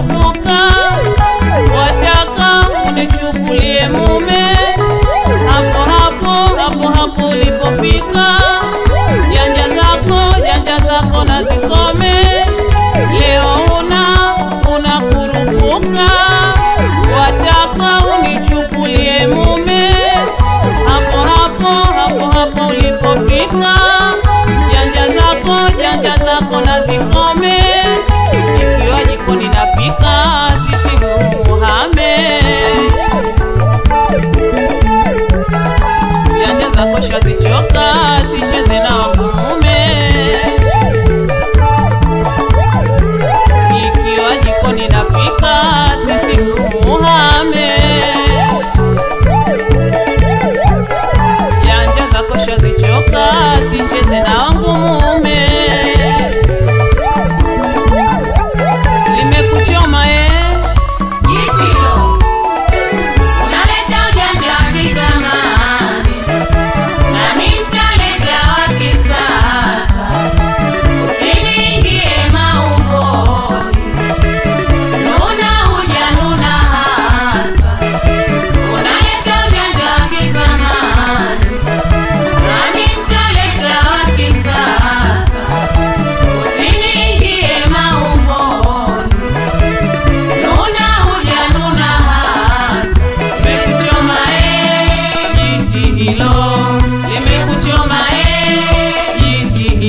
kukumbuka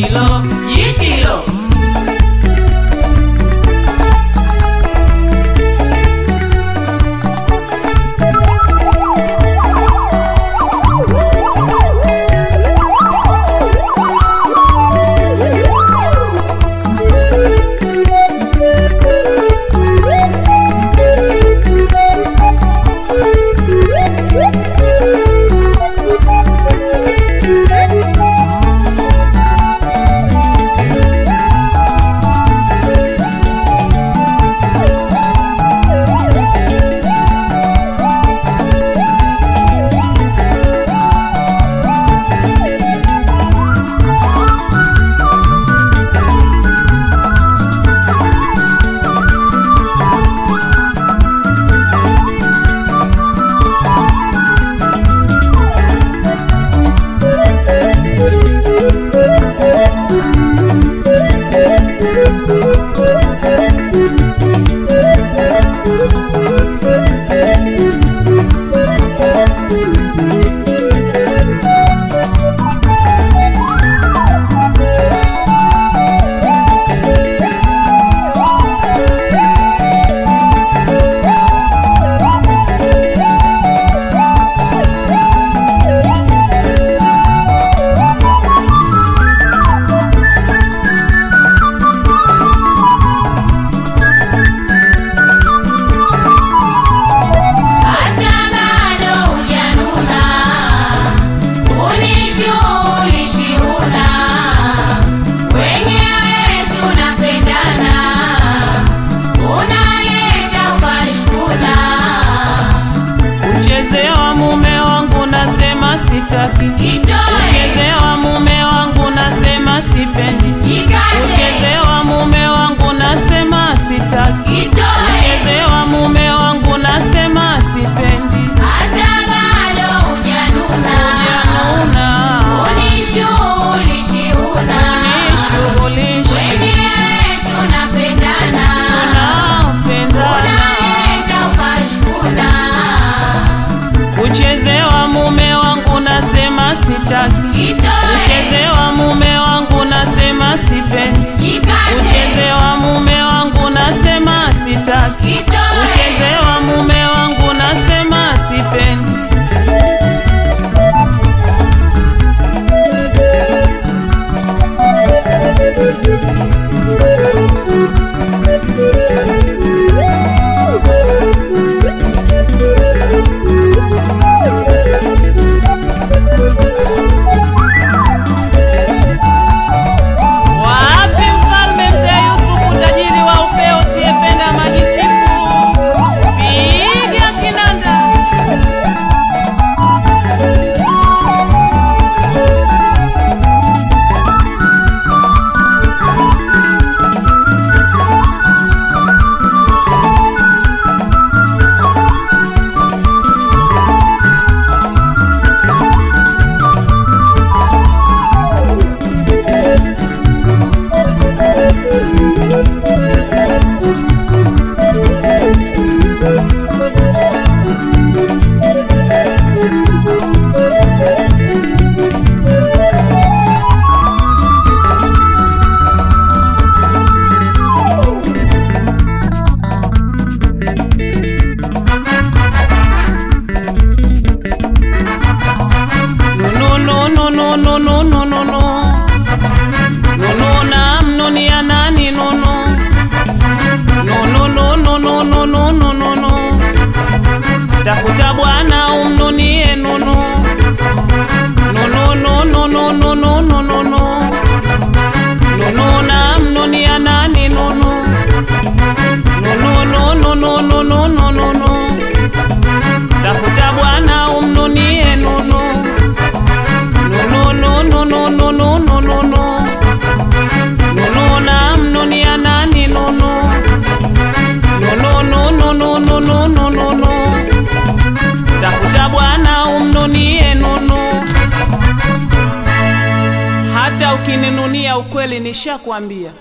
love. nono. Nono na mnoni ya nani nono? Nono nono nono nono nono tafuta Bwana umnunie kweli nishakwambia.